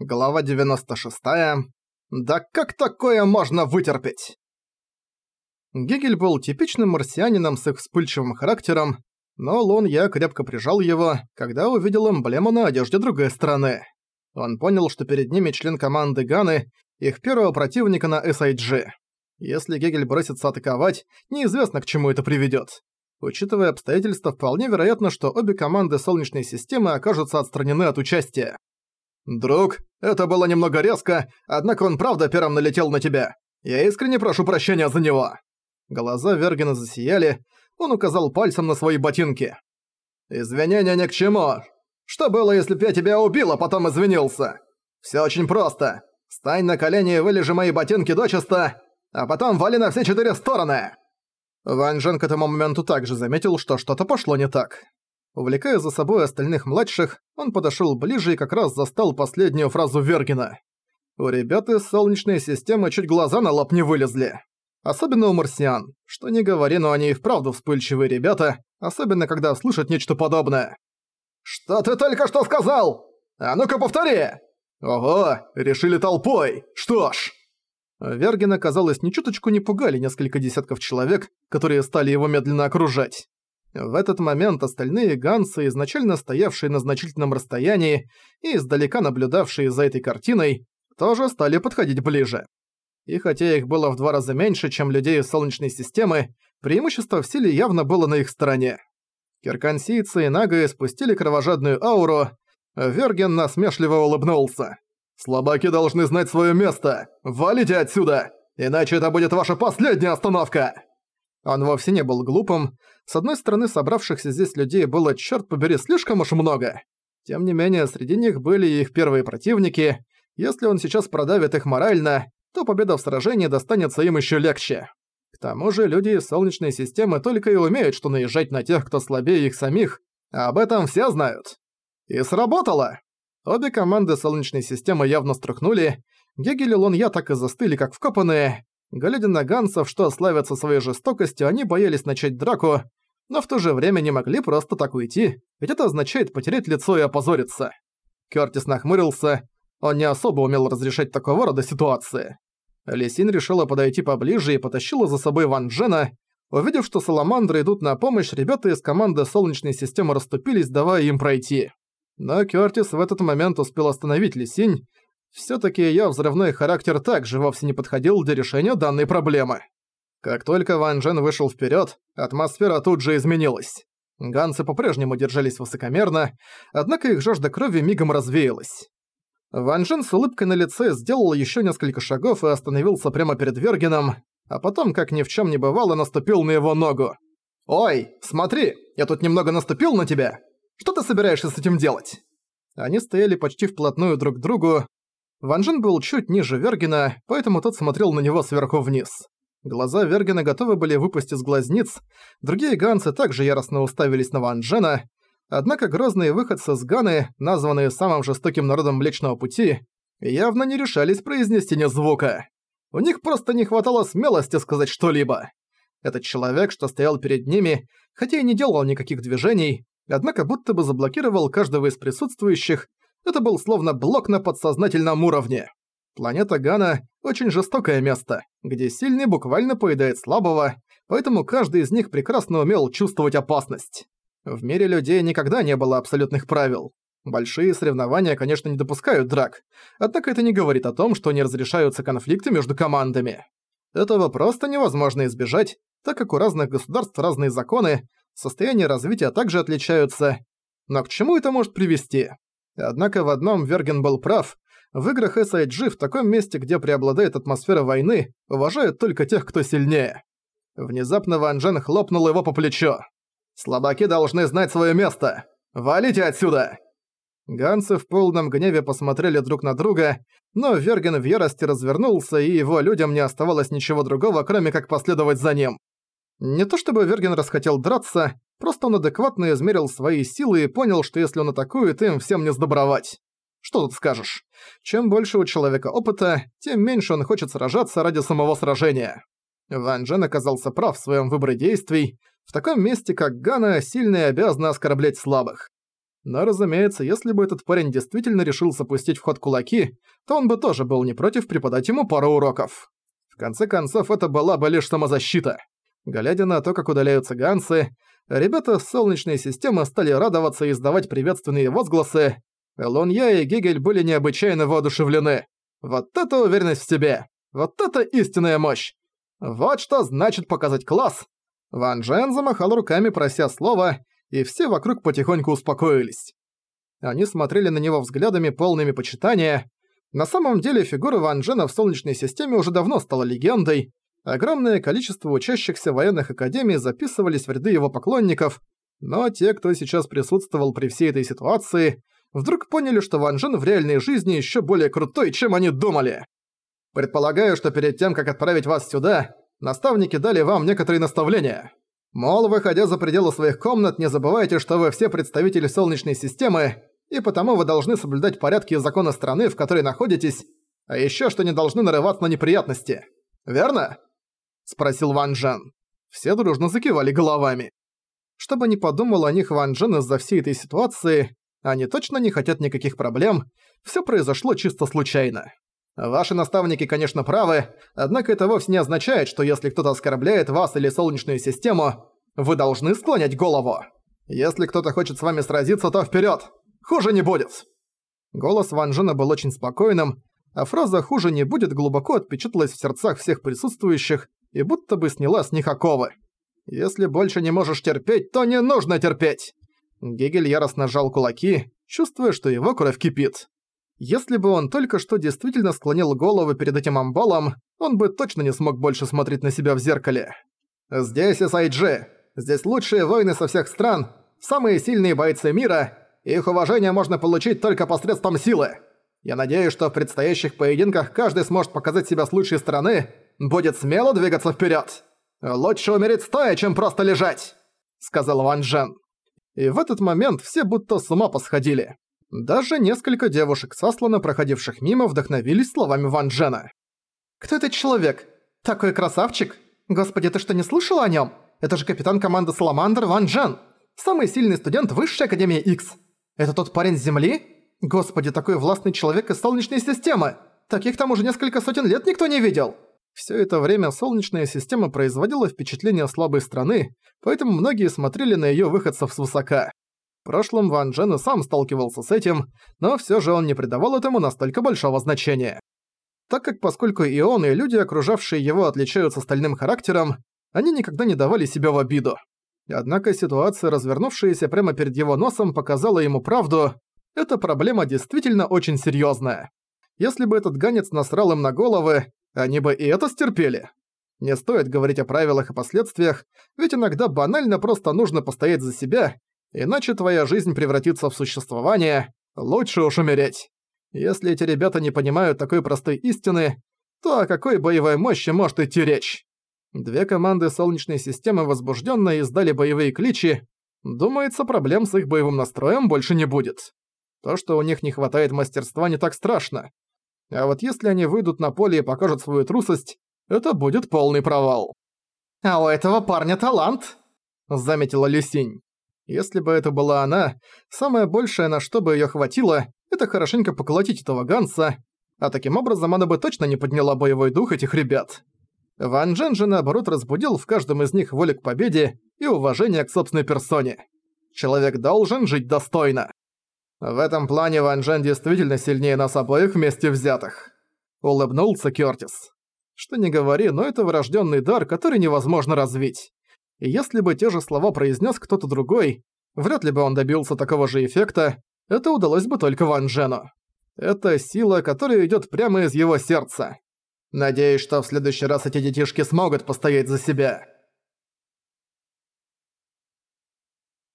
Глава 96. Да как такое можно вытерпеть? Гегель был типичным марсианином с их вспыльчивым характером, но Лун Я крепко прижал его, когда увидел эмблему на одежде другой страны. Он понял, что перед ними член команды Ганы, их первого противника на SIG. Если Гегель бросится атаковать, неизвестно к чему это приведет. Учитывая обстоятельства, вполне вероятно, что обе команды Солнечной системы окажутся отстранены от участия. «Друг, это было немного резко, однако он правда первым налетел на тебя. Я искренне прошу прощения за него». Глаза Вергена засияли, он указал пальцем на свои ботинки. «Извинения ни к чему. Что было, если б я тебя убил, а потом извинился? Всё очень просто. Стань на колени и вылежи мои ботинки дочисто, а потом вали на все четыре стороны!» Ван Джен к этому моменту также заметил, что что-то пошло не так. Увлекая за собой остальных младших, он подошёл ближе и как раз застал последнюю фразу Вергена. У ребят из Солнечной системы чуть глаза на лоб не вылезли. Особенно у марсиан. Что не говори, но они и вправду вспыльчивые ребята, особенно когда слышат нечто подобное. «Что ты только что сказал? А ну-ка повтори!» «Ого, решили толпой! Что ж...» Вергена, казалось, ни чуточку не пугали несколько десятков человек, которые стали его медленно окружать. В этот момент остальные ганцы, изначально стоявшие на значительном расстоянии и издалека наблюдавшие за этой картиной, тоже стали подходить ближе. И хотя их было в два раза меньше, чем людей из Солнечной системы, преимущество в силе явно было на их стороне. Киркансийцы и Нагы спустили кровожадную ауру, Верген насмешливо улыбнулся. «Слабаки должны знать свое место! Валите отсюда! Иначе это будет ваша последняя остановка!» Он вовсе не был глупым. С одной стороны, собравшихся здесь людей было, черт побери, слишком уж много. Тем не менее, среди них были и их первые противники. Если он сейчас продавит их морально, то победа в сражении достанется им еще легче. К тому же люди из Солнечной системы только и умеют, что наезжать на тех, кто слабее их самих, а об этом все знают. И сработало! Обе команды Солнечной системы явно струхнули, Гегель и Лонья так и застыли, как вкопанные, Глядя на гансов, что славятся своей жестокостью, они боялись начать драку, но в то же время не могли просто так уйти, ведь это означает потерять лицо и опозориться. Кёртис нахмурился, он не особо умел разрешать такого рода ситуации. Лисин решила подойти поближе и потащила за собой Ван Джена. Увидев, что саламандры идут на помощь, ребята из команды Солнечной системы расступились, давая им пройти. Но Кёртис в этот момент успел остановить Лисинь, Всё-таки её взрывной характер также вовсе не подходил для решения данной проблемы. Как только Ван Джен вышел вперёд, атмосфера тут же изменилась. Ганцы по-прежнему держались высокомерно, однако их жажда крови мигом развеялась. Ван Джен с улыбкой на лице сделал ещё несколько шагов и остановился прямо перед Вергеном, а потом, как ни в чём не бывало, наступил на его ногу. «Ой, смотри, я тут немного наступил на тебя! Что ты собираешься с этим делать?» Они стояли почти вплотную друг к другу, Ван Джен был чуть ниже Вергена, поэтому тот смотрел на него сверху вниз. Глаза Вергена готовы были выпасть из глазниц, другие ганцы также яростно уставились на Ван Джена, однако грозные выходцы с Ганы, названные самым жестоким народом Млечного Пути, явно не решались произнести ни звука. У них просто не хватало смелости сказать что-либо. Этот человек, что стоял перед ними, хотя и не делал никаких движений, однако будто бы заблокировал каждого из присутствующих, это был словно блок на подсознательном уровне. Планета Гана – очень жестокое место, где сильный буквально поедает слабого, поэтому каждый из них прекрасно умел чувствовать опасность. В мире людей никогда не было абсолютных правил. Большие соревнования, конечно, не допускают драк, однако это не говорит о том, что не разрешаются конфликты между командами. Этого просто невозможно избежать, так как у разных государств разные законы, состояние развития также отличаются. Но к чему это может привести? Однако в одном Верген был прав. В играх SIG в таком месте, где преобладает атмосфера войны, уважают только тех, кто сильнее. Внезапно Ван Джен хлопнул его по плечу. «Слабаки должны знать свое место! Валите отсюда!» Ганцы в полном гневе посмотрели друг на друга, но Верген в ярости развернулся, и его людям не оставалось ничего другого, кроме как последовать за ним. Не то чтобы Верген расхотел драться, просто он адекватно измерил свои силы и понял, что если он атакует, им всем не сдобровать. Что тут скажешь? Чем больше у человека опыта, тем меньше он хочет сражаться ради самого сражения. Ван Джен оказался прав в своем выборе действий. В таком месте, как Гана, сильные обязаны оскорблять слабых. Но, разумеется, если бы этот парень действительно решился пустить в ход кулаки, то он бы тоже был не против преподать ему пару уроков. В конце концов, это была бы лишь самозащита. Глядя на то, как удаляются гансы, ребята с Солнечной системы стали радоваться и издавать приветственные возгласы. Лунья и Гегель были необычайно воодушевлены. Вот это уверенность в себе! Вот это истинная мощь! Вот что значит показать класс! Ван Джен замахал руками, прося слова, и все вокруг потихоньку успокоились. Они смотрели на него взглядами полными почитания. На самом деле фигура Ван Джена в Солнечной системе уже давно стала легендой. Огромное количество учащихся военных академий записывались в ряды его поклонников, но те, кто сейчас присутствовал при всей этой ситуации, вдруг поняли, что Ван Джен в реальной жизни еще более крутой, чем они думали. Предполагаю, что перед тем, как отправить вас сюда, наставники дали вам некоторые наставления. Мол, выходя за пределы своих комнат, не забывайте, что вы все представители Солнечной системы, и потому вы должны соблюдать порядки и законы страны, в которой находитесь, а еще что не должны нарываться на неприятности. Верно? Спросил Ван Джен. Все дружно закивали головами. Чтобы не подумал о них Ван Джен из-за всей этой ситуации, они точно не хотят никаких проблем, все произошло чисто случайно. Ваши наставники, конечно, правы, однако это вовсе не означает, что если кто-то оскорбляет вас или Солнечную систему, вы должны склонять голову. Если кто-то хочет с вами сразиться, то вперед. Хуже не будет. Голос Ван Джена был очень спокойным, а фраза «хуже не будет» глубоко отпечаталась в сердцах всех присутствующих и будто бы сняла с них оковы. Если больше не можешь терпеть, то не нужно терпеть. Гегель яростно сжал кулаки, чувствуя, что его кровь кипит. Если бы он только что действительно склонил голову перед этим амбалом, он бы точно не смог больше смотреть на себя в зеркале. «Здесь SIG. Здесь лучшие воины со всех стран, самые сильные бойцы мира, их уважение можно получить только посредством силы. Я надеюсь, что в предстоящих поединках каждый сможет показать себя с лучшей стороны, будет смело двигаться вперед. Лучше умереть стоя, чем просто лежать», — сказал Ван Джен. И в этот момент все будто с ума посходили. Даже несколько девушек сослано проходивших мимо вдохновились словами Ван Джена. «Кто этот человек? Такой красавчик? Господи, ты что, не слышал о нем? Это же капитан команды Саламандр Ван Джен, самый сильный студент Высшей Академии X. Это тот парень с Земли? Господи, такой властный человек из Солнечной системы! Таких там уже несколько сотен лет никто не видел!» Все это время Солнечная система производила впечатление слабой страны, поэтому многие смотрели на её выходцев свысока прошлом Ван Джен и сам сталкивался с этим, но всё же он не придавал этому настолько большого значения. Так как поскольку и он, и люди, окружавшие его, отличаются стальным характером, они никогда не давали себя в обиду. Однако ситуация, развернувшаяся прямо перед его носом, показала ему правду. Эта проблема действительно очень серьёзная. Если бы этот ганец насрал им на головы, они бы и это стерпели. Не стоит говорить о правилах и последствиях, ведь иногда банально просто нужно постоять за себя Иначе твоя жизнь превратится в существование, лучше уж умереть. Если эти ребята не понимают такой простой истины, то о какой боевой мощи может идти речь? Две команды Солнечной системы возбужденно издали боевые кличи. Думается, проблем с их боевым настроем больше не будет. То, что у них не хватает мастерства, не так страшно. А вот если они выйдут на поле и покажут свою трусость, это будет полный провал. «А у этого парня талант», — заметила Люсинь. Если бы это была она, самое большее, на что бы её хватило, это хорошенько поколотить этого Ганса, а таким образом она бы точно не подняла боевой дух этих ребят. Ван Джен же наоборот разбудил в каждом из них волю к победе и уважение к собственной персоне. Человек должен жить достойно. В этом плане Ван Джен действительно сильнее нас обоих вместе взятых. Улыбнулся Кёртис. Что не говори, но это врожденный дар, который невозможно развить и если бы те же слова произнес кто-то другой, вряд ли бы он добился такого же эффекта, это удалось бы только Ван Джену. Это сила, которая идет прямо из его сердца. Надеюсь, что в следующий раз эти детишки смогут постоять за себя.